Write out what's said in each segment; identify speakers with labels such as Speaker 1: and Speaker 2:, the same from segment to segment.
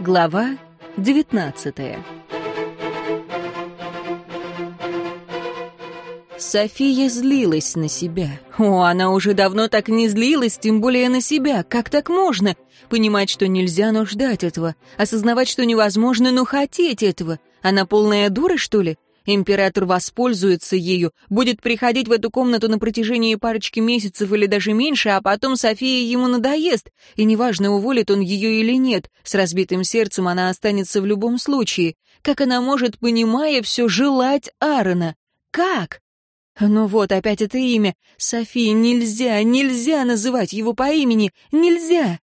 Speaker 1: Глава девятнадцатая София злилась на себя. О, она уже давно так не злилась, тем более на себя. Как так можно? Понимать, что нельзя, но ждать этого. Осознавать, что невозможно, но хотеть этого. Она полная дура, что ли? Император воспользуется ею, будет приходить в эту комнату на протяжении парочки месяцев или даже меньше, а потом София ему надоест, и неважно, уволит он ее или нет, с разбитым сердцем она останется в любом случае. Как она может, понимая все, желать Аарона? Как? Ну вот, опять это имя. София, нельзя, нельзя называть его по имени, нельзя.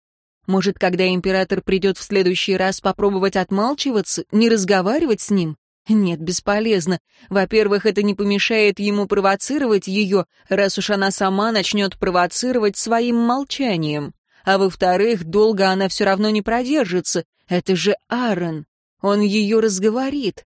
Speaker 1: Может, когда император придет в следующий раз попробовать отмалчиваться, не разговаривать с ним? Нет, бесполезно. Во-первых, это не помешает ему провоцировать ее, раз уж она сама начнет провоцировать своим молчанием. А во-вторых, долго она все равно не продержится. Это же Аарон. Он ее разговорит.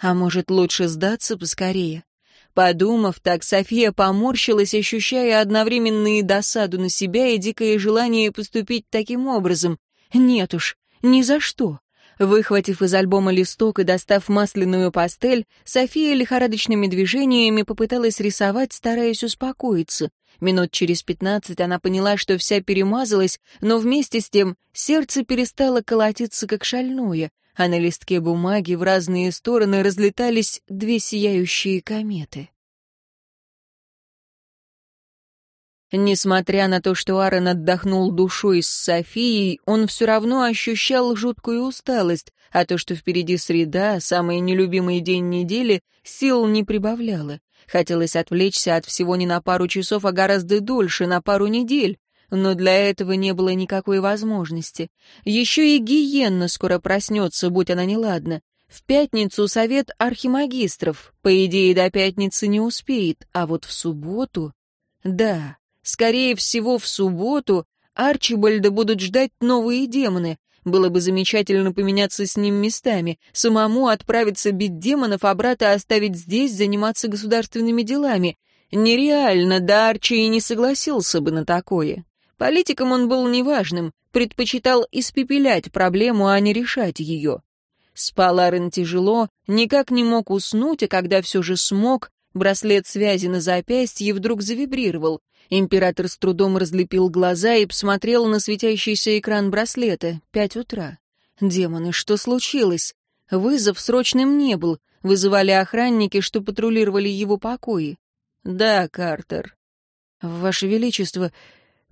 Speaker 1: А может, лучше сдаться поскорее? Подумав так, София поморщилась, ощущая одновременно и досаду на себя, и дикое желание поступить таким образом. Нет уж, ни за что. Выхватив из альбома листок и достав масляную пастель, София лихорадочными движениями попыталась рисовать, стараясь успокоиться. Минут через пятнадцать она поняла, что вся перемазалась, но вместе с тем сердце перестало колотиться, как шальное а на листке бумаги в разные стороны разлетались две сияющие кометы. Несмотря на то, что Аарон отдохнул душой с Софией, он все равно ощущал жуткую усталость, а то, что впереди среда, самый нелюбимый день недели, сил не прибавляло. Хотелось отвлечься от всего не на пару часов, а гораздо дольше, на пару недель но для этого не было никакой возможности. Еще и гиенна скоро проснется, будь она неладна. В пятницу совет архимагистров, по идее, до пятницы не успеет, а вот в субботу... Да, скорее всего, в субботу Арчибальда будут ждать новые демоны. Было бы замечательно поменяться с ним местами, самому отправиться бить демонов, а брата оставить здесь, заниматься государственными делами. Нереально, да Арчи и не согласился бы на такое. Политиком он был неважным, предпочитал испепелять проблему, а не решать ее. Спал Арен тяжело, никак не мог уснуть, а когда все же смог, браслет связи на запястье вдруг завибрировал. Император с трудом разлепил глаза и посмотрел на светящийся экран браслета. Пять утра. Демоны, что случилось? Вызов срочным не был. Вызывали охранники, что патрулировали его покои. «Да, Картер». «Ваше Величество,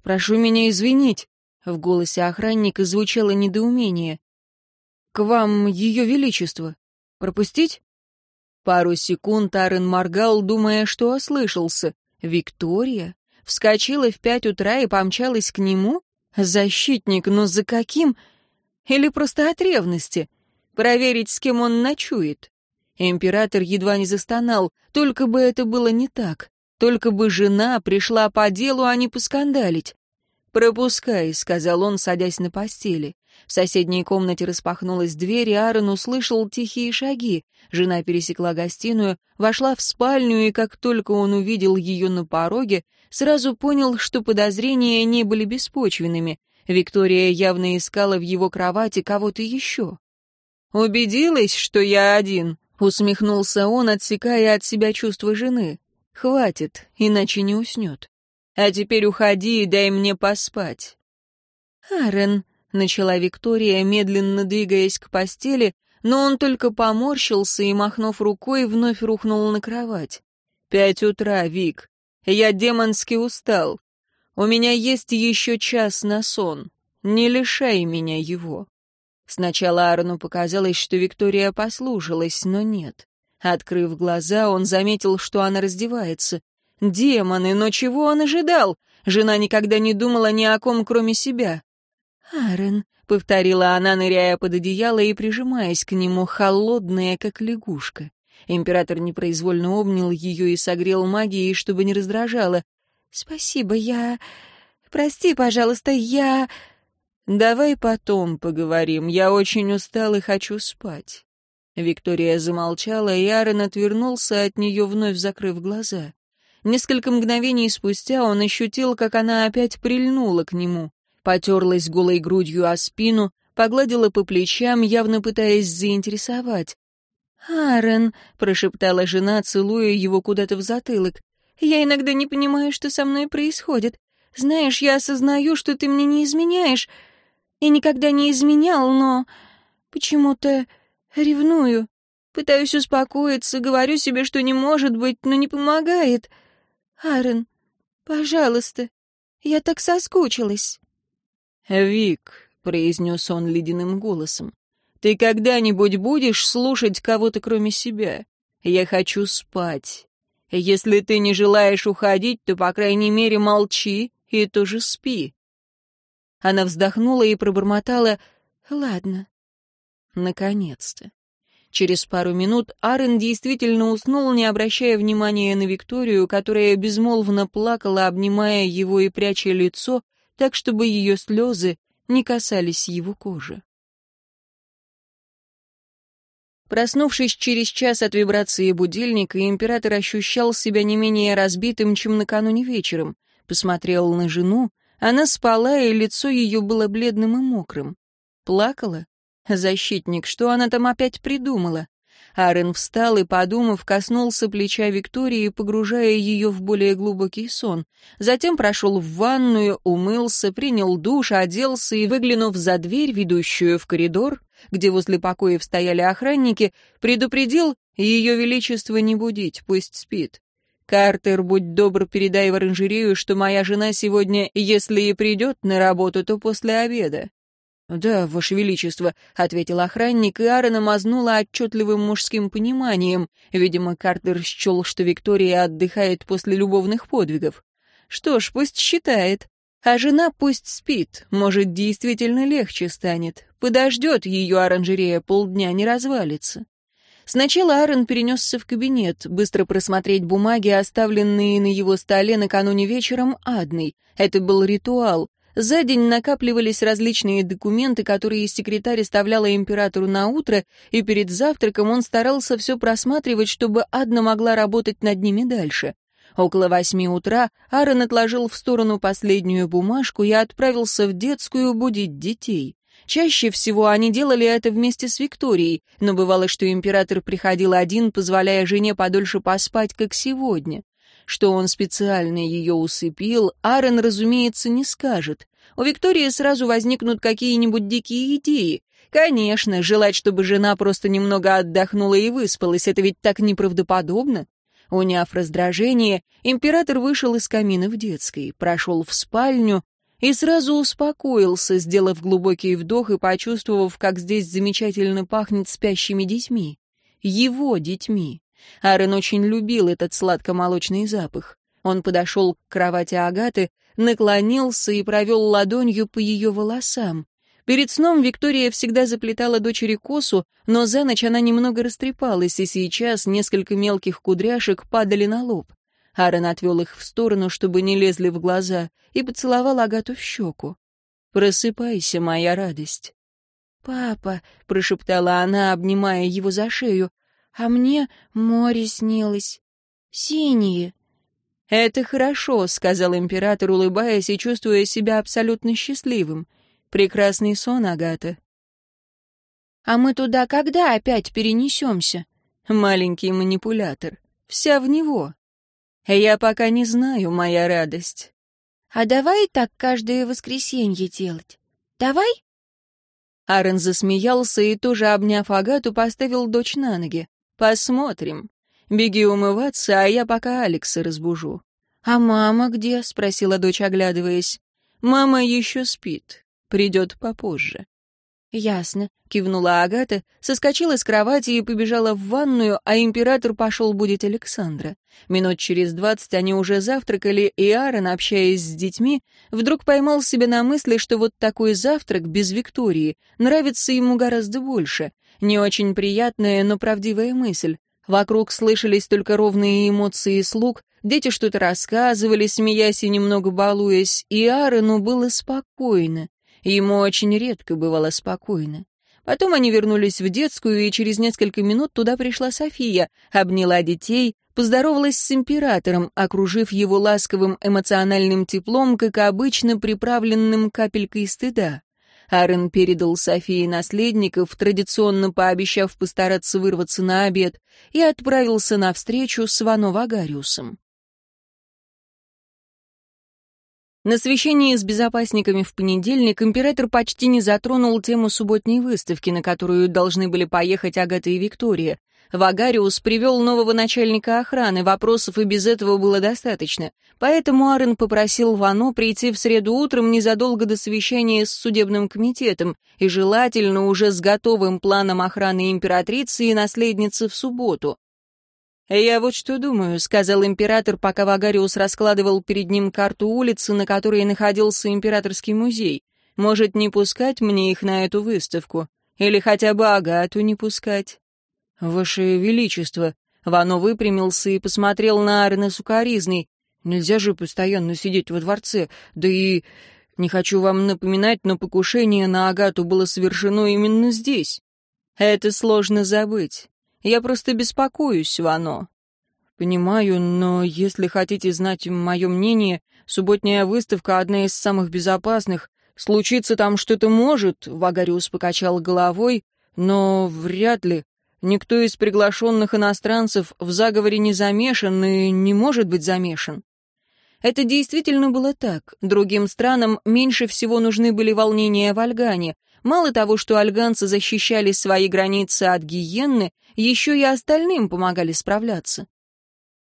Speaker 1: «Прошу меня извинить», — в голосе охранника звучало недоумение. «К вам, Ее Величество. Пропустить?» Пару секунд Арен моргал, думая, что ослышался. «Виктория?» Вскочила в пять утра и помчалась к нему? Защитник, но за каким? Или просто от ревности? Проверить, с кем он ночует? Император едва не застонал, только бы это было не так. Только бы жена пришла по делу, а не поскандалить. «Пропускай», — сказал он, садясь на постели. В соседней комнате распахнулась дверь, и Аарон услышал тихие шаги. Жена пересекла гостиную, вошла в спальню, и как только он увидел ее на пороге, сразу понял, что подозрения не были беспочвенными. Виктория явно искала в его кровати кого-то еще. «Убедилась, что я один?» — усмехнулся он, отсекая от себя чувства жены. Хватит, иначе не уснет. А теперь уходи и дай мне поспать. Арен, начала Виктория, медленно двигаясь к постели, но он только поморщился и, махнув рукой, вновь рухнул на кровать. «Пять утра, Вик. Я демонски устал. У меня есть еще час на сон. Не лишай меня его». Сначала Арну показалось, что Виктория послушалась, но нет. Открыв глаза, он заметил, что она раздевается. Демоны, но чего он ожидал? Жена никогда не думала ни о ком, кроме себя. «Арен», — повторила она, ныряя под одеяло и прижимаясь к нему, холодная, как лягушка. Император непроизвольно обнял ее и согрел магией, чтобы не раздражала. «Спасибо, я... Прости, пожалуйста, я...» «Давай потом поговорим, я очень устал и хочу спать». Виктория замолчала, и Аарон отвернулся от нее, вновь закрыв глаза. Несколько мгновений спустя он ощутил, как она опять прильнула к нему, потерлась голой грудью о спину, погладила по плечам, явно пытаясь заинтересовать. «Аарон», — прошептала жена, целуя его куда-то в затылок, — «я иногда не понимаю, что со мной происходит. Знаешь, я осознаю, что ты мне не изменяешь, и никогда не изменял, но почему-то ревную. Пытаюсь успокоиться, говорю себе, что не может быть, но не помогает. Аарон, пожалуйста, я так соскучилась».
Speaker 2: «Вик», — произнес он ледяным голосом, — «ты когда-нибудь будешь слушать кого-то кроме себя? Я хочу спать. Если ты не желаешь уходить, то, по крайней мере, молчи и тоже спи».
Speaker 1: Она вздохнула и пробормотала «Ладно».
Speaker 2: Наконец-то.
Speaker 1: Через пару минут Арен действительно уснул, не обращая внимания на Викторию, которая безмолвно плакала, обнимая его и пряча лицо, так, чтобы ее слезы не касались его кожи. Проснувшись через час от вибрации будильника, император ощущал себя не менее разбитым, чем накануне вечером. Посмотрел на жену, она спала, и лицо ее было бледным и мокрым. Плакала? Защитник, что она там опять придумала? Арен встал и, подумав, коснулся плеча Виктории, погружая ее в более глубокий сон. Затем прошел в ванную, умылся, принял душ, оделся и, выглянув за дверь, ведущую в коридор, где возле покоев стояли охранники, предупредил ее величество не будить, пусть спит. «Картер, будь добр, передай в оранжерею, что моя жена сегодня, если и придет на работу, то после обеда. «Да, Ваше Величество», — ответил охранник, и Аарона мазнула отчетливым мужским пониманием. Видимо, Картер счел, что Виктория отдыхает после любовных подвигов. Что ж, пусть считает. А жена пусть спит, может, действительно легче станет. Подождет ее оранжерея полдня, не развалится. Сначала Аарон перенесся в кабинет, быстро просмотреть бумаги, оставленные на его столе накануне вечером Адной. Это был ритуал. За день накапливались различные документы, которые секретарь оставляла императору на утро, и перед завтраком он старался все просматривать, чтобы Адна могла работать над ними дальше. Около восьми утра Аарон отложил в сторону последнюю бумажку и отправился в детскую будить детей. Чаще всего они делали это вместе с Викторией, но бывало, что император приходил один, позволяя жене подольше поспать, как сегодня. Что он специально ее усыпил, Аарон, разумеется, не скажет. У Виктории сразу возникнут какие-нибудь дикие идеи. Конечно, желать, чтобы жена просто немного отдохнула и выспалась, это ведь так неправдоподобно. Уняв раздражение, император вышел из камина в детской, прошел в спальню и сразу успокоился, сделав глубокий вдох и почувствовав, как здесь замечательно пахнет спящими детьми. Его детьми. Аарон очень любил этот сладко-молочный запах. Он подошел к кровати Агаты, наклонился и провел ладонью по ее волосам. Перед сном Виктория всегда заплетала дочери косу, но за ночь она немного растрепалась, и сейчас несколько мелких кудряшек падали на лоб. Аарон отвел их в сторону, чтобы не лезли в глаза, и поцеловал Агату в щеку. «Просыпайся, моя радость». «Папа», — прошептала она, обнимая его за шею, а мне море снилось. Синие.
Speaker 2: «Это хорошо», — сказал император, улыбаясь и чувствуя себя абсолютно счастливым. «Прекрасный сон, Агата».
Speaker 1: «А мы туда когда опять перенесемся?»
Speaker 2: «Маленький манипулятор. Вся в него». «Я пока не знаю, моя радость».
Speaker 1: «А давай так каждое воскресенье делать? Давай?»
Speaker 2: Аарон засмеялся и, тоже обняв Агату, поставил дочь на ноги. «Посмотрим. Беги умываться, а я пока Алекса разбужу».
Speaker 1: «А мама где?» — спросила дочь, оглядываясь.
Speaker 2: «Мама еще спит. Придет попозже».
Speaker 1: «Ясно», — кивнула Агата, соскочила с кровати и побежала в ванную, а император пошел будить Александра. Минут через двадцать они уже завтракали, и Аарон, общаясь с детьми, вдруг поймал себя на мысли, что вот такой завтрак без Виктории нравится ему гораздо больше. Не очень приятная, но правдивая мысль. Вокруг слышались только ровные эмоции слуг, дети что-то рассказывали, смеясь и немного балуясь, и Аарону было спокойно. Ему очень редко бывало спокойно. Потом они вернулись в детскую, и через несколько минут туда пришла София, обняла детей, поздоровалась с императором, окружив его ласковым эмоциональным теплом, как обычно приправленным капелькой стыда. Аарон передал Софии наследников, традиционно пообещав постараться вырваться на обед, и отправился на встречу с Вано Вагариусом. На совещании с безопасниками в понедельник император почти не затронул тему субботней выставки, на которую должны были поехать Агата и Виктория. Вагариус привел нового начальника охраны, вопросов и без этого было достаточно. Поэтому Арен попросил Вано прийти в среду утром незадолго до совещания с судебным комитетом и желательно уже с готовым планом охраны императрицы и наследницы в субботу. «Я вот что думаю», — сказал император, пока Вагариус раскладывал перед ним карту улицы, на которой находился императорский музей. «Может, не пускать мне их на эту выставку? Или хотя бы Агату не пускать?» «Ваше Величество», — Вано выпрямился и посмотрел на Арена сукаризной. «Нельзя же постоянно сидеть во дворце, да и...» «Не хочу вам напоминать, но покушение на Агату было совершено именно здесь. Это сложно забыть. Я просто беспокоюсь, Вано». «Понимаю, но если хотите знать мое мнение, субботняя выставка одна из самых безопасных. Случиться там что-то может», — Вагариус покачал головой, «но вряд ли. Никто из приглашенных иностранцев в заговоре не замешан и не может быть замешан». Это действительно было так. Другим странам меньше всего нужны были волнения в Альгане. Мало того, что альганцы защищали свои границы от гиенны, еще и остальным помогали справляться.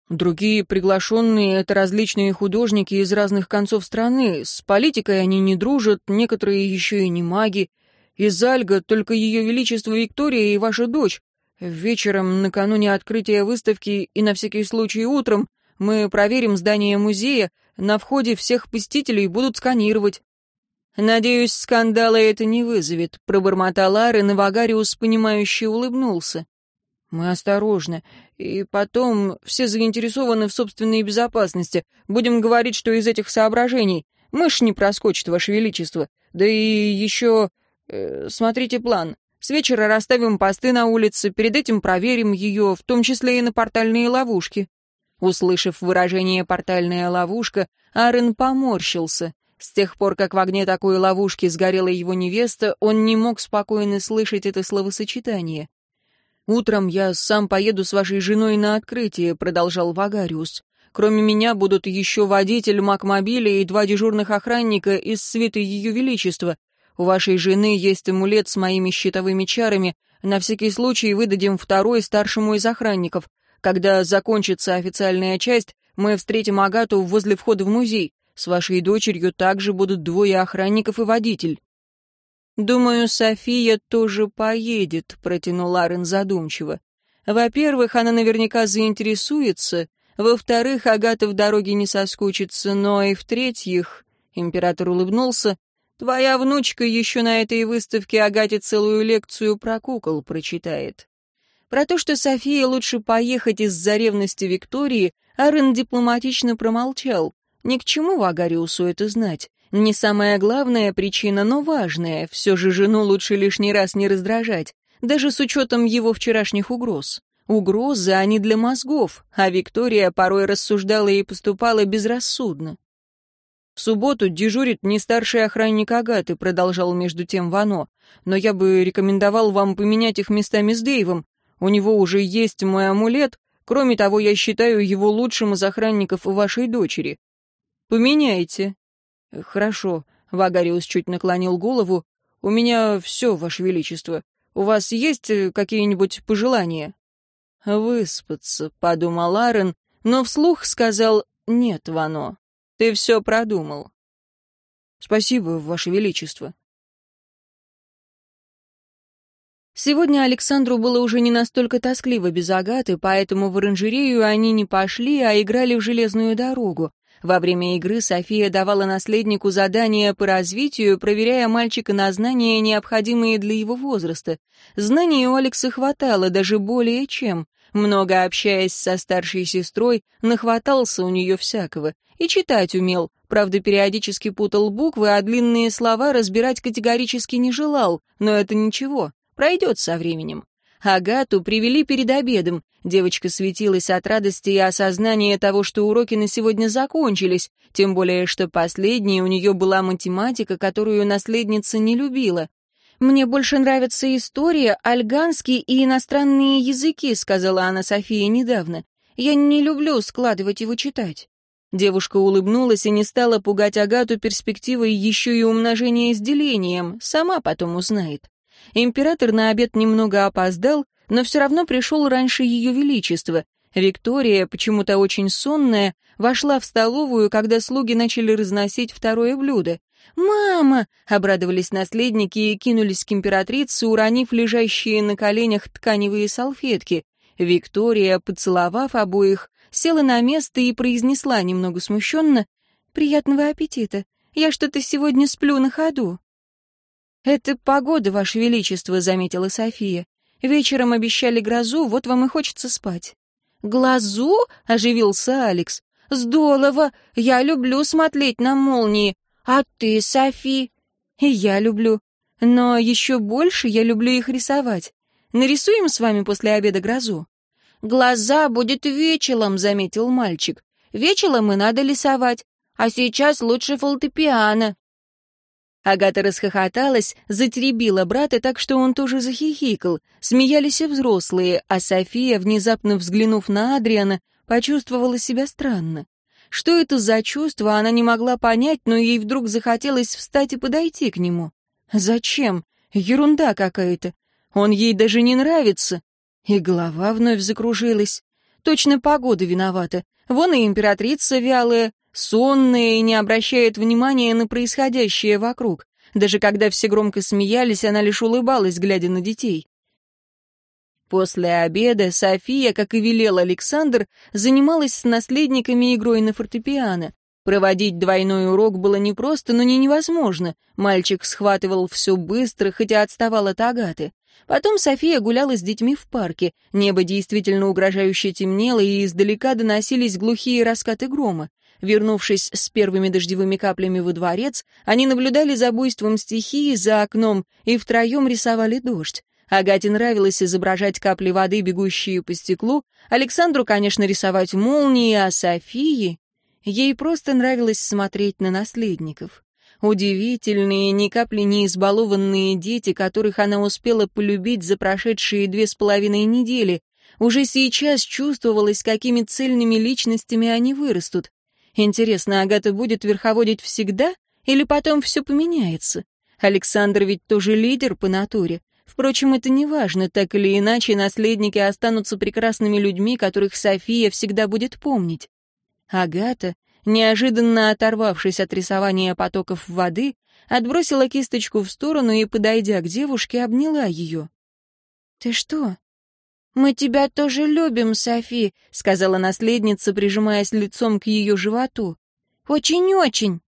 Speaker 1: Другие приглашенные — это различные художники из разных концов страны. С политикой они не дружат, некоторые еще и не маги. Из Альга только ее величество Виктория и ваша дочь. Вечером, накануне открытия выставки и на всякий случай утром, мы проверим здание музея, на входе всех посетителей будут сканировать. «Надеюсь, скандала это не вызовет», — пробормотал Арен, и Вагариус, понимающе улыбнулся. Мы осторожны. И потом, все заинтересованы в собственной безопасности. Будем говорить, что из этих соображений. Мышь не проскочит, Ваше Величество. Да и еще... Э, смотрите план. С вечера расставим посты на улице, перед этим проверим ее, в том числе и на портальные ловушки». Услышав выражение «портальная ловушка», Арен поморщился. С тех пор, как в огне такой ловушки сгорела его невеста, он не мог спокойно слышать это словосочетание. «Утром я сам поеду с вашей женой на открытие», — продолжал Вагариус. «Кроме меня будут еще водитель Макмобиля и два дежурных охранника из свиты Ее Величества. У вашей жены есть амулет с моими щитовыми чарами. На всякий случай выдадим второй старшему из охранников. Когда закончится официальная часть, мы встретим Агату возле входа в музей. С вашей дочерью также будут двое охранников и водитель». «Думаю, София тоже поедет», — протянул Арен задумчиво. «Во-первых, она наверняка заинтересуется, во-вторых, Агата в дороге не соскучится, но и в-третьих...» Император улыбнулся. «Твоя внучка еще на этой выставке Агате целую лекцию про кукол прочитает». Про то, что София лучше поехать из-за ревности Виктории, Арен дипломатично промолчал. Ни к чему Вагариусу это знать. Не самая главная причина, но важная. Все же жену лучше лишний раз не раздражать, даже с учетом его вчерашних угроз. Угрозы, они для мозгов, а Виктория порой рассуждала и поступала безрассудно. «В субботу дежурит не старший охранник Агаты», — продолжал между тем Вано. «Но я бы рекомендовал вам поменять их местами с Дэйвом. У него уже есть мой амулет. Кроме того, я считаю его лучшим из охранников вашей дочери. Поменяйте, «Хорошо», — Вагариус чуть наклонил голову. «У меня все, Ваше Величество. У вас есть э, какие-нибудь пожелания?» «Выспаться», — подумал Арен, но вслух сказал «Нет, Вано, ты все продумал». «Спасибо, Ваше Величество». Сегодня Александру было уже не настолько тоскливо без Агаты, поэтому в оранжерею они не пошли, а играли в железную дорогу. Во время игры София давала наследнику задания по развитию, проверяя мальчика на знания, необходимые для его возраста. Знаний у Алекса хватало, даже более чем. Много общаясь со старшей сестрой, нахватался у нее всякого. И читать умел, правда, периодически путал буквы, а длинные слова разбирать категорически не желал, но это ничего. Пройдет со временем. Агату привели перед обедом. Девочка светилась от радости и осознания того, что уроки на сегодня закончились, тем более, что последней у нее была математика, которую наследница не любила. «Мне больше нравится история, альганский и иностранные языки», сказала она Софии недавно. «Я не люблю складывать его читать». Девушка улыбнулась и не стала пугать Агату перспективой еще и умножения с делением, сама потом узнает. Император на обед немного опоздал, но все равно пришел раньше ее величества. Виктория, почему-то очень сонная, вошла в столовую, когда слуги начали разносить второе блюдо. «Мама!» — обрадовались наследники и кинулись к императрице, уронив лежащие на коленях тканевые салфетки. Виктория, поцеловав обоих, села на место и произнесла немного смущенно «Приятного аппетита! Я что-то сегодня сплю на ходу». «Это погода, Ваше Величество», — заметила София. «Вечером обещали грозу, вот вам и хочется спать». «Глазу?» — оживился Алекс. «Здорово! Я люблю смотреть на молнии. А ты, Софи?» «И я люблю. Но еще больше я люблю их рисовать. Нарисуем с вами после обеда грозу?» «Глаза будет вечелом», — заметил мальчик. «Вечелом и надо рисовать. А сейчас лучше фортепиано». Агата расхохоталась, затеребила брата так, что он тоже захихикал. Смеялись и взрослые, а София, внезапно взглянув на Адриана, почувствовала себя странно. Что это за чувство, она не могла понять, но ей вдруг захотелось встать и подойти к нему. Зачем? Ерунда какая-то. Он ей даже не нравится. И голова вновь закружилась. Точно погода виновата. Вон и императрица вялая, сонная и не обращает внимания на происходящее вокруг. Даже когда все громко смеялись, она лишь улыбалась, глядя на детей. После обеда София, как и велел Александр, занималась с наследниками игрой на фортепиано. Проводить двойной урок было непросто, но не невозможно. Мальчик схватывал все быстро, хотя отставал от Агаты. Потом София гуляла с детьми в парке. Небо действительно угрожающе темнело, и издалека доносились глухие раскаты грома. Вернувшись с первыми дождевыми каплями во дворец, они наблюдали за буйством стихии за окном и втроем рисовали дождь. Агате нравилось изображать капли воды, бегущие по стеклу, Александру, конечно, рисовать молнии, а Софии... Ей просто нравилось смотреть на наследников. Удивительные, ни капли не избалованные дети, которых она успела полюбить за прошедшие две с половиной недели. Уже сейчас чувствовалось, какими цельными личностями они вырастут. Интересно, Агата будет верховодить всегда или потом все поменяется? Александр ведь тоже лидер по натуре. Впрочем, это не важно, так или иначе наследники останутся прекрасными людьми, которых София всегда будет помнить. Агата, неожиданно оторвавшись от рисования потоков воды, отбросила кисточку в сторону и, подойдя к девушке, обняла ее. «Ты что?» «Мы тебя тоже любим, Софи», — сказала наследница, прижимаясь лицом к ее животу. «Очень-очень».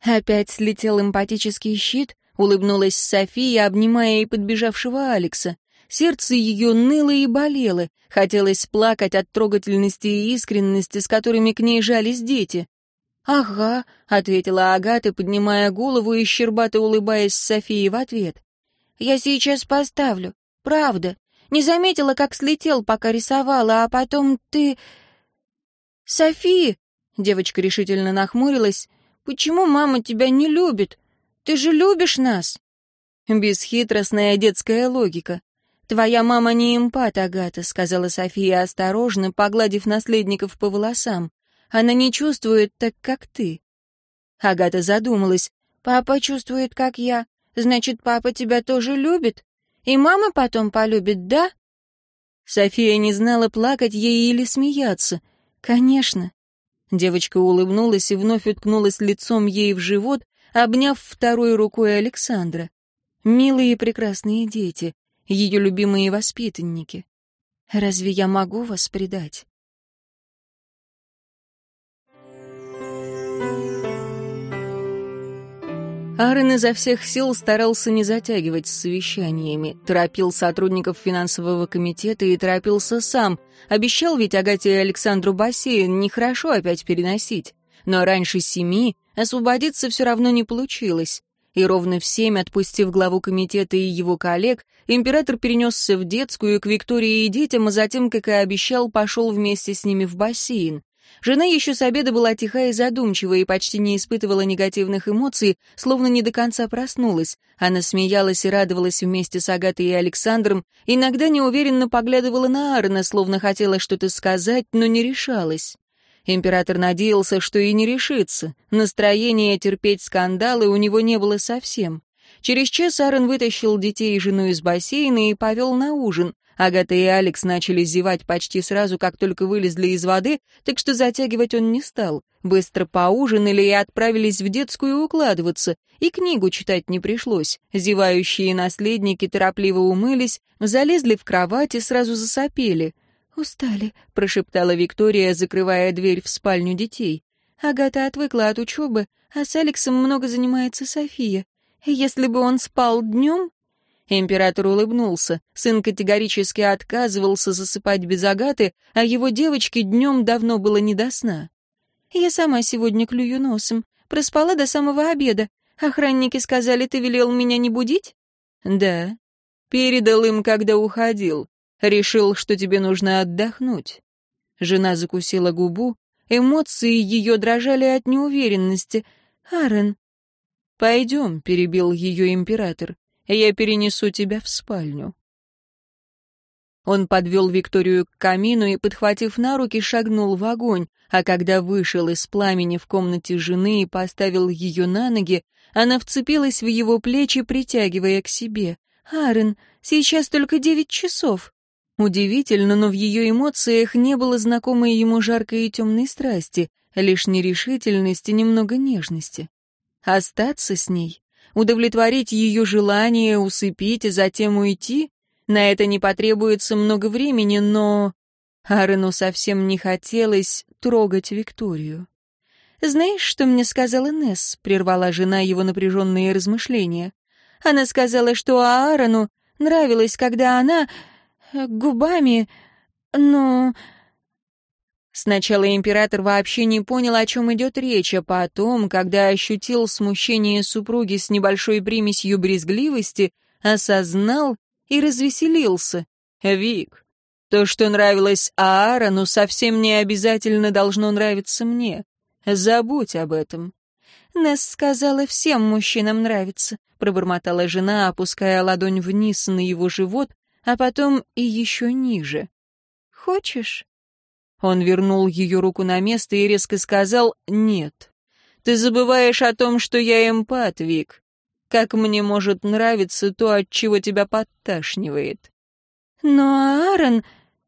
Speaker 1: Опять слетел эмпатический щит, улыбнулась София, обнимая и подбежавшего Алекса. Сердце ее ныло и болело, хотелось плакать от трогательности и искренности, с которыми к ней жались дети. «Ага», — ответила Агата, поднимая голову и щербато улыбаясь Софии в ответ. «Я сейчас поставлю. Правда. Не заметила, как слетел, пока рисовала, а потом ты...» «Софи!» — девочка решительно нахмурилась. «Почему мама тебя не любит? Ты же любишь нас!» Бесхитростная детская логика. «Твоя мама не эмпат, Агата», — сказала София осторожно, погладив наследников по волосам. «Она не чувствует так, как ты». Агата задумалась. «Папа чувствует, как я. Значит, папа тебя тоже любит? И мама потом полюбит, да?» София не знала, плакать ей или смеяться. «Конечно». Девочка улыбнулась и вновь уткнулась лицом ей в живот, обняв второй рукой Александра. «Милые и прекрасные дети ее любимые воспитанники. Разве я могу вас предать? Аарон изо всех сил старался не затягивать с совещаниями, торопил сотрудников финансового комитета и торопился сам. Обещал ведь Агате и Александру бассейн, нехорошо опять переносить. Но раньше семи освободиться все равно не получилось. И ровно в семь, отпустив главу комитета и его коллег, император перенесся в детскую к Виктории и детям, а затем, как и обещал, пошел вместе с ними в бассейн. Жена еще с обеда была тиха и задумчива и почти не испытывала негативных эмоций, словно не до конца проснулась. Она смеялась и радовалась вместе с Агатой и Александром, иногда неуверенно поглядывала на Аарона, словно хотела что-то сказать, но не решалась. Император надеялся, что и не решится. Настроения терпеть скандалы у него не было совсем. Через час Аарон вытащил детей и жену из бассейна и повел на ужин. Агата и Алекс начали зевать почти сразу, как только вылезли из воды, так что затягивать он не стал. Быстро поужинали и отправились в детскую укладываться, и книгу читать не пришлось. Зевающие наследники торопливо умылись, залезли в кровать и сразу засопели. «Устали», — прошептала Виктория, закрывая дверь в спальню детей. «Агата отвыкла от учебы, а с Алексом много занимается София. Если бы он спал днем...» Император улыбнулся. Сын категорически отказывался засыпать без Агаты, а его девочке днем давно было не до сна. «Я сама сегодня клюю носом. Проспала до самого обеда. Охранники сказали, ты велел меня не будить?»
Speaker 2: «Да. Передал им, когда уходил. Решил, что тебе нужно отдохнуть». Жена закусила губу, эмоции ее дрожали от неуверенности. «Аарон...» «Пойдем», — перебил ее император, — «я перенесу тебя в спальню». Он подвел Викторию к камину и, подхватив на руки, шагнул в огонь, а когда вышел из пламени в комнате жены и поставил ее на ноги, она вцепилась в его плечи, притягивая к себе. «Аарон, сейчас только девять часов». Удивительно, но в ее эмоциях не было знакомой ему жаркой и темной страсти, лишь нерешительность и немного нежности. Остаться с ней, удовлетворить ее желание, усыпить и затем уйти, на это не потребуется много времени, но... Аарону совсем не хотелось трогать Викторию. «Знаешь, что мне сказала Несс?» — прервала жена его напряженные размышления. «Она сказала, что Аарону нравилось, когда она губами, но...» Сначала император вообще не понял, о чем идет речь, а потом, когда ощутил смущение супруги с небольшой примесью брезгливости, осознал и развеселился. «Вик, то, что нравилось Аарону, совсем не обязательно должно нравиться мне. Забудь об этом». «Несс сказала, всем мужчинам нравится», — пробормотала жена, опуская ладонь вниз на его живот, а потом и еще ниже. «Хочешь?» Он вернул ее руку на место и резко сказал «нет». «Ты забываешь о том, что я эмпат, Вик. Как мне может нравиться то, от чего тебя подташнивает?»
Speaker 1: «Но Аарон...»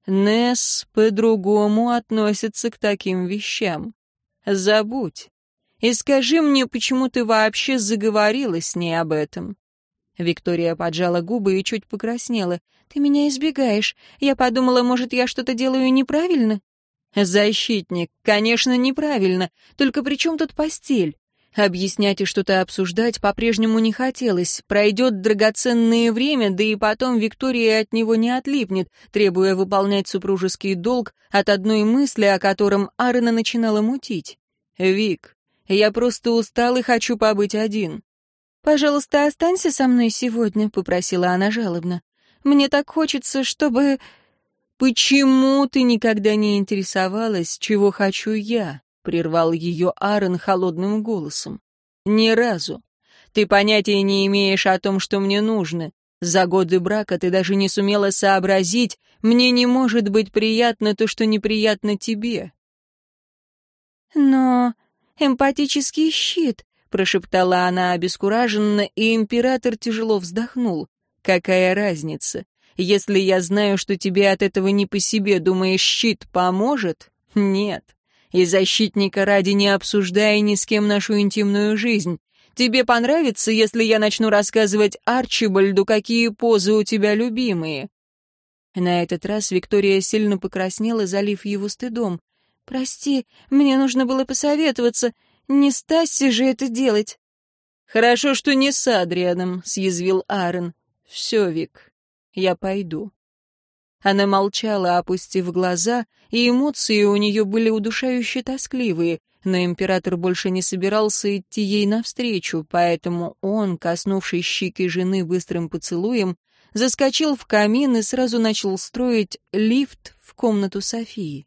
Speaker 2: Несс по-другому относится к таким вещам. Забудь. И скажи мне, почему ты вообще заговорила с ней об этом?» Виктория поджала губы и чуть покраснела.
Speaker 1: «Ты меня избегаешь. Я подумала, может, я что-то делаю неправильно?»
Speaker 2: «Защитник, конечно, неправильно. Только при чем тут постель?» Объяснять и что-то обсуждать по-прежнему не хотелось. Пройдет драгоценное время, да и потом Виктория от него не отлипнет, требуя выполнять супружеский долг от одной мысли, о котором Арена начинала мутить. «Вик, я просто устал и хочу побыть один».
Speaker 1: «Пожалуйста, останься со мной сегодня», — попросила она жалобно. «Мне так хочется, чтобы...»
Speaker 2: «Почему ты никогда не интересовалась, чего хочу я?» — прервал ее Аарон холодным голосом. «Ни разу. Ты понятия не имеешь о том, что мне нужно. За годы брака ты даже не сумела сообразить, мне не может быть приятно то, что неприятно тебе».
Speaker 1: «Но эмпатический щит», — прошептала она обескураженно, и император тяжело вздохнул.
Speaker 2: «Какая разница? Если я знаю, что тебе от этого не по себе, думаешь, щит поможет? Нет. И защитника ради не обсуждай ни с кем нашу интимную жизнь. Тебе понравится, если я начну рассказывать Арчибальду, какие позы у тебя любимые?» На этот раз Виктория сильно покраснела, залив его стыдом.
Speaker 1: «Прости, мне нужно было посоветоваться. Не Стасси же это делать».
Speaker 2: «Хорошо, что не с Адрианом», — съязвил Аарон. «Все, Вик, я пойду». Она молчала, опустив глаза, и эмоции у нее были удушающе тоскливые.
Speaker 1: Но император больше не собирался идти ей навстречу, поэтому он, коснувшись щеки жены быстрым поцелуем, заскочил в камин и сразу начал строить лифт в комнату Софии.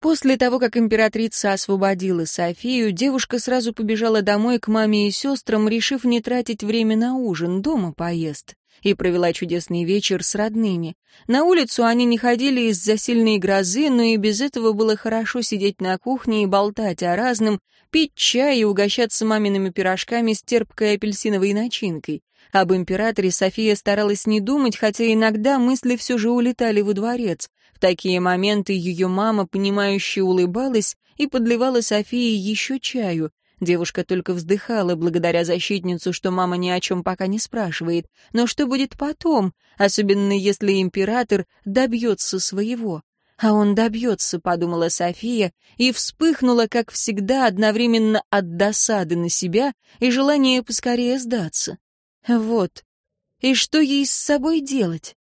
Speaker 1: После того, как императрица освободила Софию, девушка сразу побежала домой к маме и сестрам, решив не тратить время на ужин, дома поест, и провела чудесный вечер с родными. На улицу они не ходили из-за сильной грозы, но и без этого было хорошо сидеть на кухне и болтать о разном, пить чай и угощаться мамиными пирожками с терпкой апельсиновой начинкой. Об императоре София старалась не думать, хотя иногда мысли все же улетали во дворец. В такие моменты ее мама, понимающе улыбалась и подливала Софии еще чаю. Девушка только вздыхала благодаря защитницу, что мама ни о чем пока не спрашивает. Но что будет потом, особенно если император добьется своего? А он добьется, подумала София, и вспыхнула, как всегда, одновременно от досады на себя и желания поскорее сдаться. Вот. И что ей с собой делать?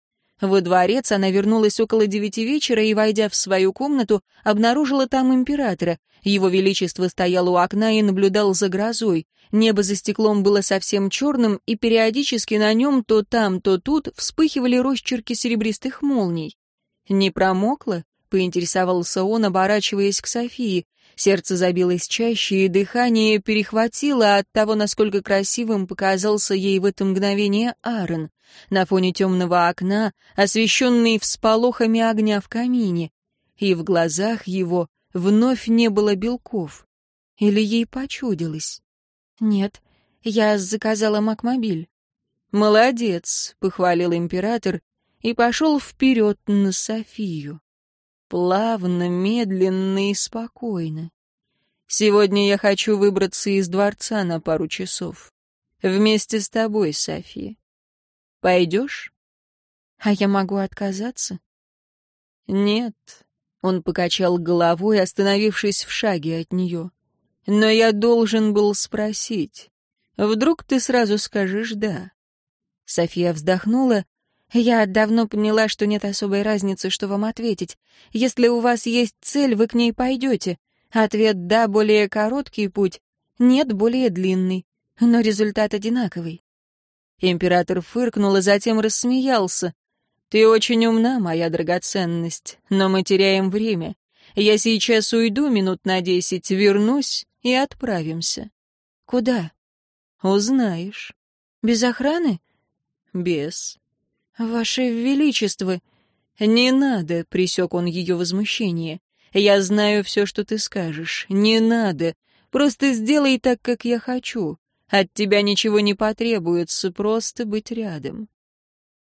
Speaker 1: Во дворец она вернулась около девяти вечера и, войдя в свою комнату, обнаружила там императора. Его величество стоял у окна и наблюдал за грозой. Небо за стеклом было совсем черным, и периодически на нем то там, то тут вспыхивали росчерки серебристых молний. «Не промокло?» — поинтересовался он, оборачиваясь к Софии. Сердце забилось чаще, и дыхание перехватило от того, насколько красивым показался ей в это мгновение Аарон на фоне темного окна, освещенный всполохами огня в камине, и в глазах его вновь не было белков. Или ей почудилось? Нет, я заказала Макмобиль. «Молодец», — похвалил император и пошел вперед на Софию. Плавно, медленно и спокойно. «Сегодня я хочу выбраться из дворца на пару часов. Вместе с тобой, София. Пойдешь? А я могу отказаться? Нет. Он покачал головой, остановившись в шаге от нее. Но я должен был спросить. Вдруг ты сразу скажешь «да». София вздохнула. «Я давно поняла, что нет особой разницы, что вам ответить. Если у вас есть цель, вы к ней пойдете. Ответ «да» более короткий путь, «нет» более длинный, но результат одинаковый. Император фыркнул, и затем рассмеялся. «Ты очень умна, моя драгоценность, но мы теряем время. Я сейчас уйду минут на десять, вернусь и отправимся». «Куда?» «Узнаешь». «Без охраны?» «Без». «Ваше Величество!» «Не надо», — присек он ее возмущение. «Я знаю все, что ты скажешь. Не надо. Просто сделай так, как я хочу. От тебя ничего не потребуется, просто быть рядом.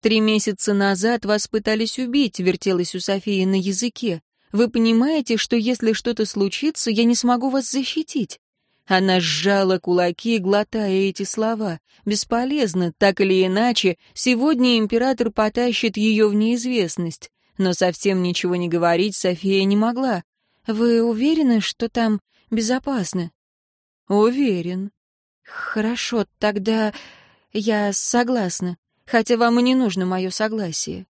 Speaker 1: Три месяца назад вас пытались убить, вертелась у Софии на языке. Вы понимаете, что если что-то случится, я не смогу вас защитить? Она сжала кулаки, глотая эти слова. Бесполезно, так или иначе, сегодня император потащит ее в неизвестность. Но совсем ничего не говорить София не могла. «Вы уверены, что там безопасно?» «Уверен. «Хорошо, тогда я согласна, хотя вам и не нужно мое согласие».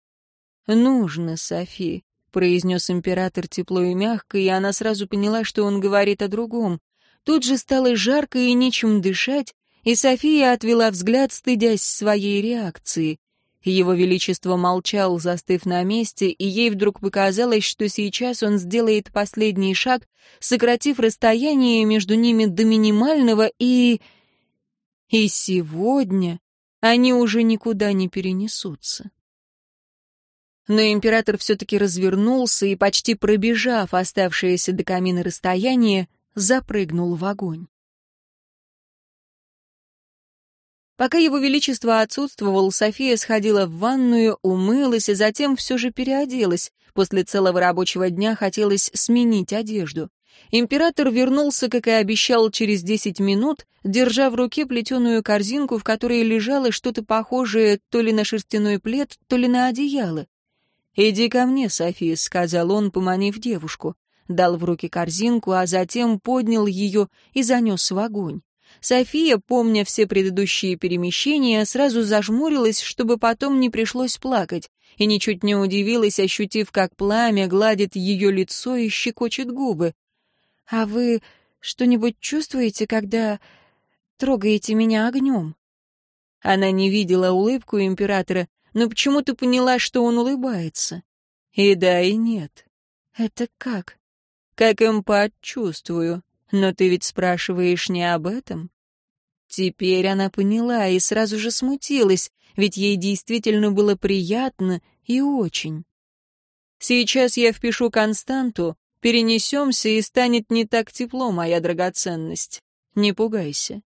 Speaker 1: «Нужно, Софи», — произнес император тепло и мягко, и она сразу поняла, что он говорит о другом. Тут же стало жарко и нечем дышать, и София отвела взгляд, стыдясь своей реакции. Его Величество молчал, застыв на месте, и ей вдруг показалось, что сейчас он сделает последний шаг, сократив расстояние между ними до минимального и... И сегодня они уже никуда не перенесутся. Но император все-таки развернулся и, почти пробежав оставшееся до камина расстояние, запрыгнул в огонь. Пока его величество отсутствовал, София сходила в ванную, умылась и затем все же переоделась. После целого рабочего дня хотелось сменить одежду. Император вернулся, как и обещал, через десять минут, держа в руке плетеную корзинку, в которой лежало что-то похожее то ли на шерстяной плед, то ли на одеяло. «Иди ко мне, София», — сказал он, поманив девушку. Дал в руки корзинку, а затем поднял ее и занес в огонь. София, помня все предыдущие перемещения, сразу зажмурилась, чтобы потом не пришлось плакать, и ничуть не удивилась, ощутив, как пламя гладит ее лицо и щекочет губы. «А вы что-нибудь чувствуете, когда трогаете меня огнем?» Она не видела улыбку императора, но почему-то поняла, что он улыбается. И да, и нет. «Это как?» «Как эмпат чувствую. Но ты ведь спрашиваешь не об этом?» Теперь она поняла и сразу же смутилась, ведь ей действительно было приятно и очень. «Сейчас я впишу Константу, перенесемся, и станет не так тепло, моя драгоценность. Не пугайся».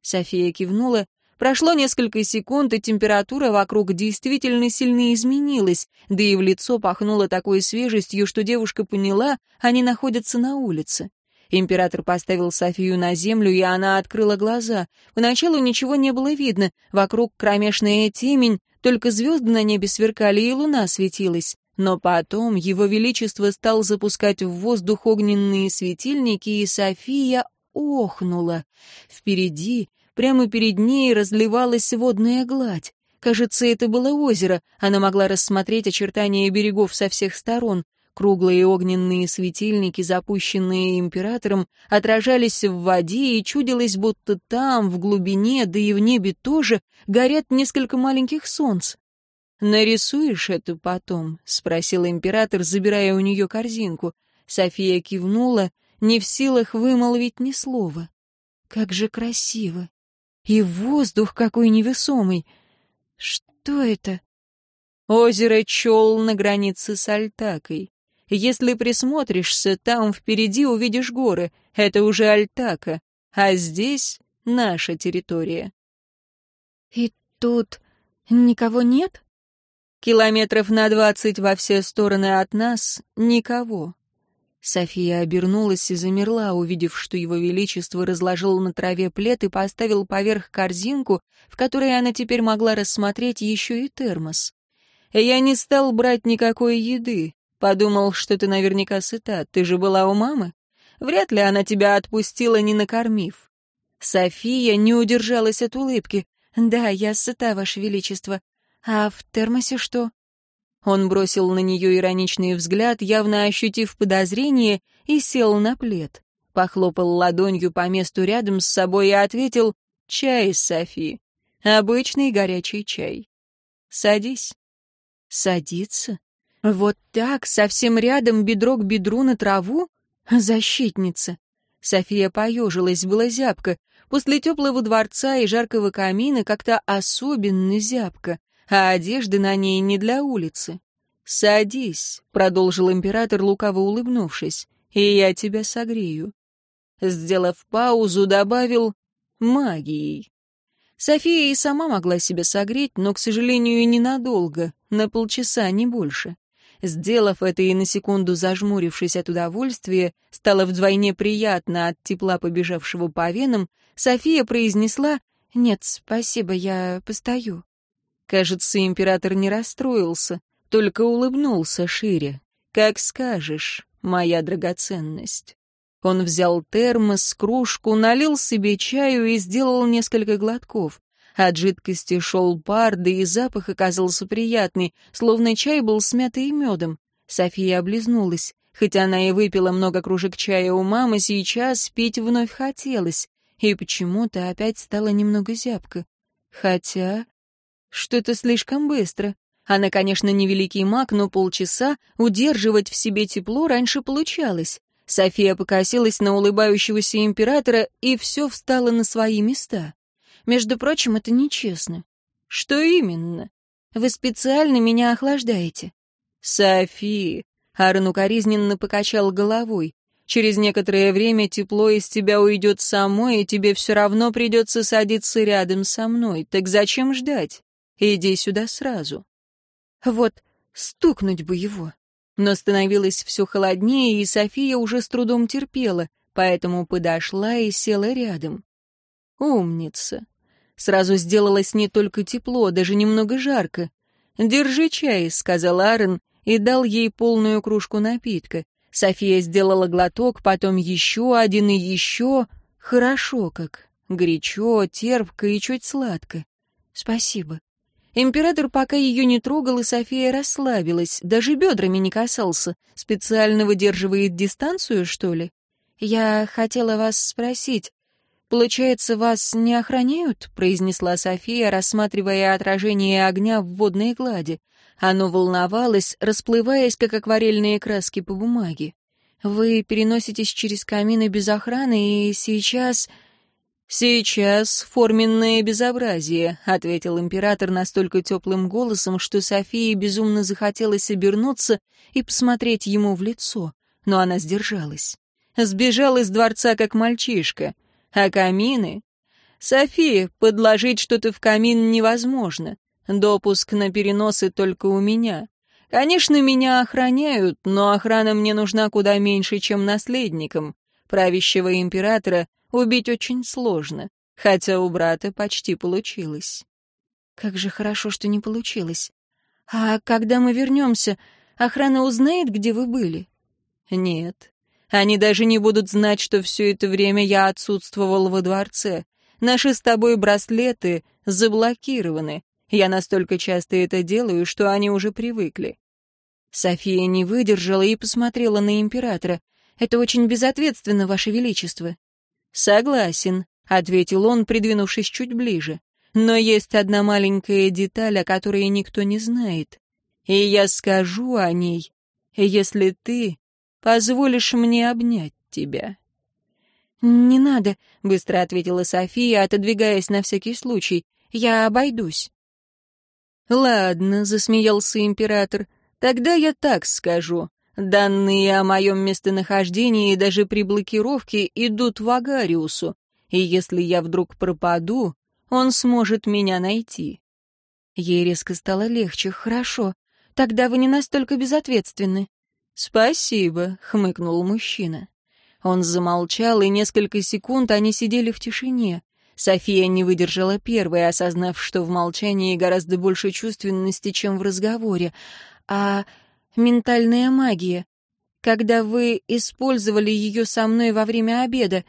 Speaker 1: София кивнула Прошло несколько секунд, и температура вокруг действительно сильно изменилась, да и в лицо пахнуло такой свежестью, что девушка поняла, они находятся на улице. Император поставил Софию на землю, и она открыла глаза. Поначалу ничего не было видно, вокруг кромешная темень, только звезды на небе сверкали, и луна светилась. Но потом его величество стал запускать в воздух огненные светильники, и София охнула. Впереди Прямо перед ней разливалась водная гладь. Кажется, это было озеро. Она могла рассмотреть очертания берегов со всех сторон. Круглые огненные светильники, запущенные императором, отражались в воде, и чудилось, будто там, в глубине, да и в небе тоже, горят несколько маленьких солнц. «Нарисуешь это потом?» — спросил император, забирая у нее корзинку. София кивнула, не в силах вымолвить ни слова. «Как же красиво!» И воздух какой невесомый. Что это? Озеро Чол на границе с Альтакой. Если присмотришься, там впереди увидишь горы. Это уже Альтака. А здесь наша территория. И тут никого нет? Километров на двадцать во все стороны от нас никого. София обернулась и замерла, увидев, что его величество разложил на траве плед и поставил поверх корзинку, в которой она теперь могла рассмотреть еще и термос. «Я не стал брать никакой еды. Подумал, что ты наверняка сыта. Ты же была у мамы? Вряд ли она тебя отпустила, не накормив». София не удержалась от улыбки. «Да, я сыта, Ваше Величество. А в термосе что?» Он бросил на нее ироничный взгляд, явно ощутив подозрение, и сел на плед. Похлопал ладонью по месту рядом с собой и ответил «Чай, Софи. Обычный горячий чай. Садись». «Садиться? Вот так, совсем рядом, бедро к бедру на траву? Защитница». София поежилась, была зябко. После теплого дворца и жаркого камина как-то особенно зябко а одежды на ней не для улицы. «Садись», — продолжил император, лукаво улыбнувшись, — «и я тебя согрею». Сделав паузу, добавил «магией». София и сама могла себя согреть, но, к сожалению, ненадолго, на полчаса, не больше. Сделав это и на секунду зажмурившись от удовольствия, стало вдвойне приятно от тепла, побежавшего по венам, София произнесла «Нет, спасибо, я постою». Кажется, император не расстроился, только улыбнулся шире. «Как скажешь, моя драгоценность». Он взял термос, кружку, налил себе чаю и сделал несколько глотков. От жидкости шел пар, да и запах оказался приятный, словно чай был смятый медом. София облизнулась. Хотя она и выпила много кружек чая у мамы, сейчас пить вновь хотелось. И почему-то опять стало немного зябко. Хотя что-то слишком быстро. Она, конечно, не великий маг, но полчаса удерживать в себе тепло раньше получалось. София покосилась на улыбающегося императора, и все встало на свои места. Между прочим, это нечестно. Что именно? Вы специально меня охлаждаете. София, Арн укоризненно покачал головой. Через некоторое время тепло из тебя уйдет само, и тебе все равно придется садиться рядом со мной. Так зачем ждать? Иди сюда сразу. Вот, стукнуть бы его. Но становилось все холоднее, и София уже с трудом терпела, поэтому подошла и села рядом. Умница. Сразу сделалось не только тепло, даже немного жарко. «Держи чай», — сказал Аарон и дал ей полную кружку напитка. София сделала глоток, потом еще один и еще. Хорошо как. Горячо, терпко и чуть сладко. Спасибо. Император пока ее не трогал, и София расслабилась, даже бедрами не касался. Специально выдерживает дистанцию, что ли? Я хотела вас спросить. Получается, вас не охраняют? произнесла София, рассматривая отражение огня в водной глади. Оно волновалось, расплываясь, как акварельные краски по бумаге. Вы переноситесь через камины без охраны, и сейчас... «Сейчас форменное безобразие», — ответил император настолько теплым голосом, что Софии безумно захотелось обернуться и посмотреть ему в лицо, но она сдержалась. Сбежал из дворца, как мальчишка. А камины? София, подложить что-то в камин невозможно. Допуск на переносы только у меня. Конечно, меня охраняют, но охрана мне нужна куда меньше, чем наследникам. Правящего императора Убить очень сложно, хотя у брата почти получилось. Как же хорошо, что не получилось. А когда мы вернемся, охрана узнает, где вы были? Нет. Они даже не будут знать, что все это время я отсутствовал во дворце. Наши с тобой браслеты заблокированы. Я настолько часто это делаю, что они уже привыкли. София не выдержала и посмотрела на императора. «Это очень безответственно, Ваше Величество». «Согласен», — ответил он, придвинувшись чуть ближе. «Но есть одна маленькая деталь, о которой никто не знает. И я скажу о ней, если ты позволишь мне обнять тебя». «Не надо», — быстро ответила София, отодвигаясь на всякий случай. «Я обойдусь». «Ладно», — засмеялся император, — «тогда я так скажу. Данные о моем местонахождении даже при блокировке идут в Агариусу, и если я вдруг пропаду, он сможет меня найти. Ей резко стало легче. Хорошо. Тогда вы не настолько безответственны. Спасибо, хмыкнул мужчина. Он замолчал, и несколько секунд они сидели в тишине. София не выдержала первой, осознав, что в молчании гораздо больше чувственности, чем в разговоре. А ментальная магия. Когда вы использовали ее со мной во время обеда,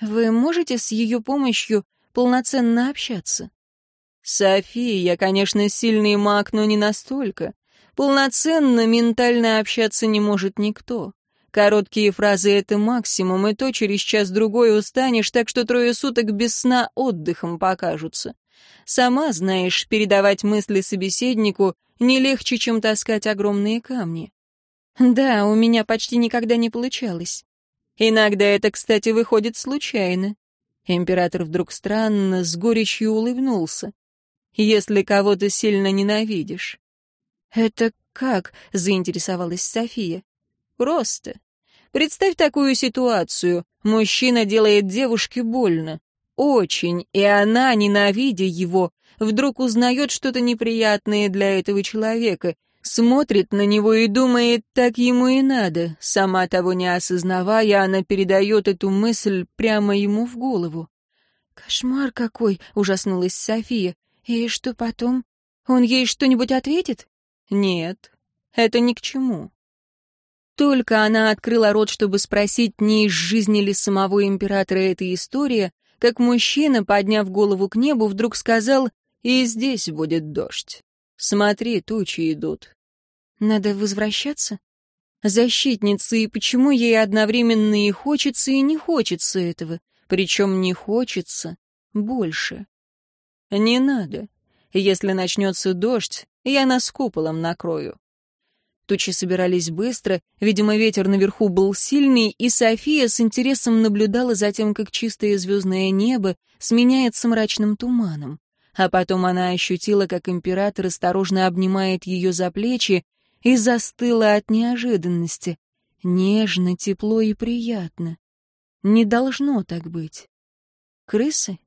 Speaker 1: вы можете с ее помощью полноценно общаться? София, я, конечно, сильный маг, но не настолько. Полноценно ментально общаться не может никто. Короткие фразы — это максимум, и то через час-другой устанешь, так что трое суток без сна отдыхом покажутся. Сама знаешь, передавать мысли собеседнику не легче, чем таскать огромные камни. Да, у меня почти никогда не получалось. Иногда это, кстати, выходит случайно. Император вдруг странно, с горечью улыбнулся. Если кого-то сильно ненавидишь. Это как? заинтересовалась София. Просто. Представь такую ситуацию. Мужчина делает девушке больно. Очень, и она, ненавидя его, вдруг узнает что-то неприятное для этого человека, смотрит на него и думает, так ему и надо. Сама того не осознавая, она передает эту мысль прямо ему в голову. «Кошмар какой!» — ужаснулась София. «И что потом? Он ей что-нибудь ответит?» «Нет, это ни к чему». Только она открыла рот, чтобы спросить, не из жизни ли самого императора эта история, как мужчина, подняв голову к небу, вдруг сказал «И здесь будет дождь. Смотри, тучи идут». «Надо возвращаться?» Защитница, и почему ей одновременно и хочется, и не хочется этого? Причем не хочется больше. Не надо. Если начнется дождь, я нас куполом накрою. Тучи собирались быстро, видимо, ветер наверху был сильный, и София с интересом наблюдала за тем, как чистое звездное небо сменяется мрачным туманом. А потом она ощутила, как император осторожно обнимает ее за плечи и застыла от неожиданности. Нежно, тепло и приятно. Не должно так быть. Крысы?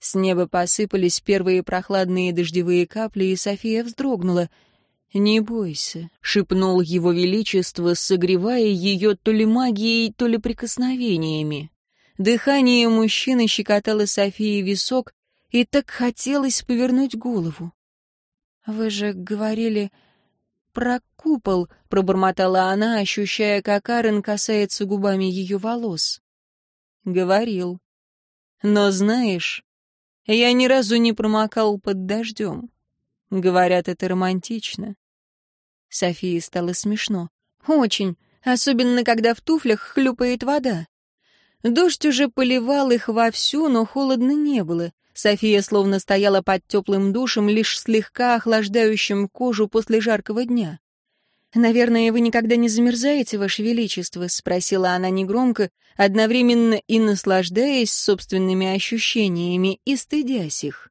Speaker 1: С неба посыпались первые прохладные дождевые капли, и София вздрогнула — «Не бойся», — шепнул его величество, согревая ее то ли магией, то ли прикосновениями. Дыхание мужчины щекотало Софии висок, и так хотелось повернуть голову. «Вы же говорили про купол», — пробормотала она, ощущая, как Арен касается губами ее волос. «Говорил».
Speaker 2: Но знаешь, я ни разу не промокал под дождем. Говорят, это романтично.
Speaker 1: Софии стало смешно. Очень, особенно когда в туфлях хлюпает вода. Дождь уже поливал их вовсю, но холодно не было. София словно стояла под теплым душем, лишь слегка охлаждающим кожу после жаркого дня. «Наверное, вы никогда не замерзаете, Ваше Величество?» — спросила она негромко, одновременно и наслаждаясь собственными ощущениями и стыдясь их.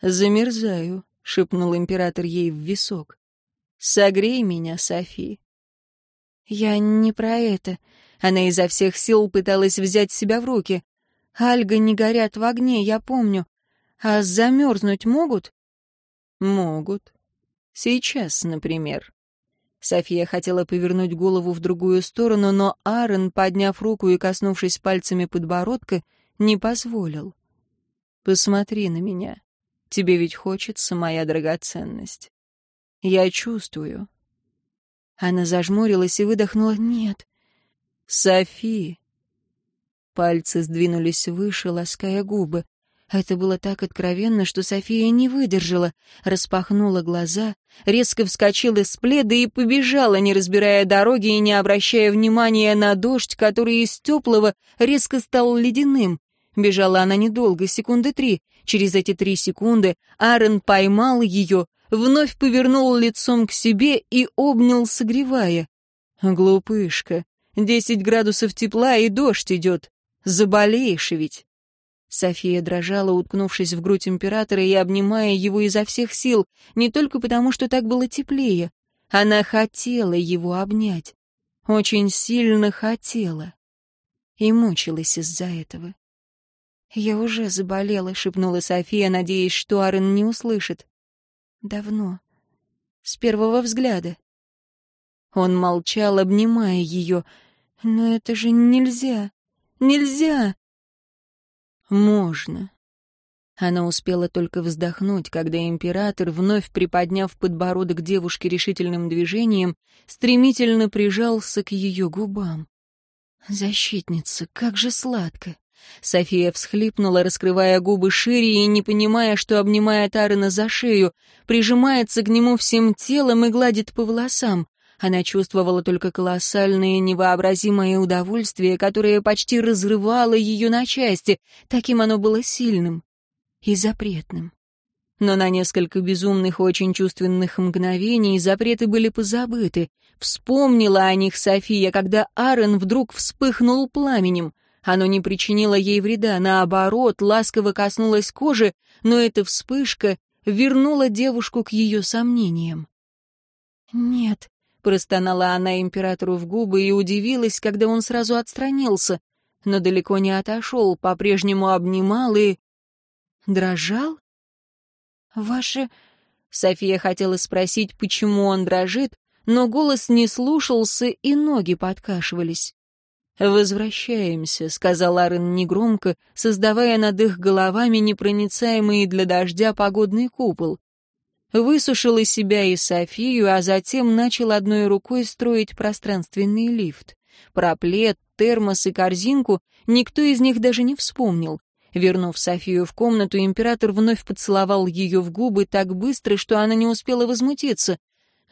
Speaker 2: «Замерзаю», — шепнул император ей в висок. «Согрей меня, Софи».
Speaker 1: «Я не про это». Она изо всех сил пыталась взять себя в руки. «Альга не горят в огне, я помню. А замерзнуть могут?»
Speaker 2: «Могут. Сейчас, например». София хотела повернуть голову в другую сторону, но Аарон, подняв руку и коснувшись пальцами подбородка, не позволил. «Посмотри на меня. Тебе ведь хочется, моя драгоценность. Я чувствую».
Speaker 1: Она зажмурилась и выдохнула «Нет».
Speaker 2: «Софи!» Пальцы сдвинулись выше, лаская губы. Это было так откровенно, что София не выдержала, распахнула глаза, резко вскочила с пледа и побежала, не разбирая дороги и не обращая внимания на дождь, который из теплого резко стал ледяным. Бежала она недолго, секунды три. Через эти три секунды Аарон поймал ее, вновь повернул лицом к себе и обнял, согревая. «Глупышка, десять градусов тепла и дождь идет. Заболеешь ведь». София дрожала, уткнувшись в грудь императора и обнимая его изо всех сил, не только потому, что так было теплее. Она хотела его обнять. Очень сильно хотела. И мучилась из-за этого.
Speaker 1: «Я уже заболела», — шепнула София, надеясь, что Аарон не услышит. «Давно. С первого взгляда». Он молчал, обнимая ее. «Но это же нельзя! Нельзя!»
Speaker 2: «Можно». Она успела только вздохнуть, когда император, вновь приподняв подбородок девушки решительным движением, стремительно прижался к ее губам. «Защитница, как же сладко!» София всхлипнула, раскрывая губы шире и не понимая, что обнимает Арена за шею, прижимается к нему всем телом и гладит по волосам. Она чувствовала только колоссальное невообразимое удовольствие, которое почти разрывало ее на части, таким оно было сильным и запретным. Но на несколько безумных, очень чувственных мгновений запреты были позабыты. Вспомнила о них София, когда Аарон вдруг вспыхнул пламенем. Оно не причинило ей вреда, наоборот, ласково коснулось кожи, но эта вспышка вернула девушку к ее сомнениям.
Speaker 1: «Нет», Простонала она императору в губы и удивилась, когда он сразу отстранился, но далеко не отошел, по-прежнему обнимал и... Дрожал? «Ваше...» София хотела спросить, почему он дрожит, но голос не слушался, и ноги подкашивались.
Speaker 2: «Возвращаемся», — сказал Арен негромко, создавая над их головами непроницаемый для дождя погодный купол высушил из себя и Софию, а затем начал одной рукой строить пространственный лифт. Про плед, термос и корзинку никто из них даже не вспомнил. Вернув Софию в комнату, император вновь поцеловал ее в губы так быстро, что она не успела возмутиться.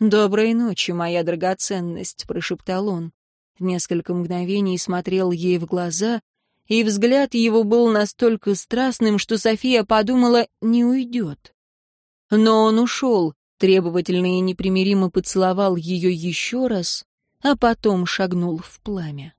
Speaker 2: «Доброй ночи, моя драгоценность», — прошептал он. Несколько мгновений смотрел ей в глаза, и взгляд его был настолько страстным, что София подумала, не уйдет. Но он ушел, требовательно и непримиримо поцеловал ее еще раз, а потом шагнул в пламя.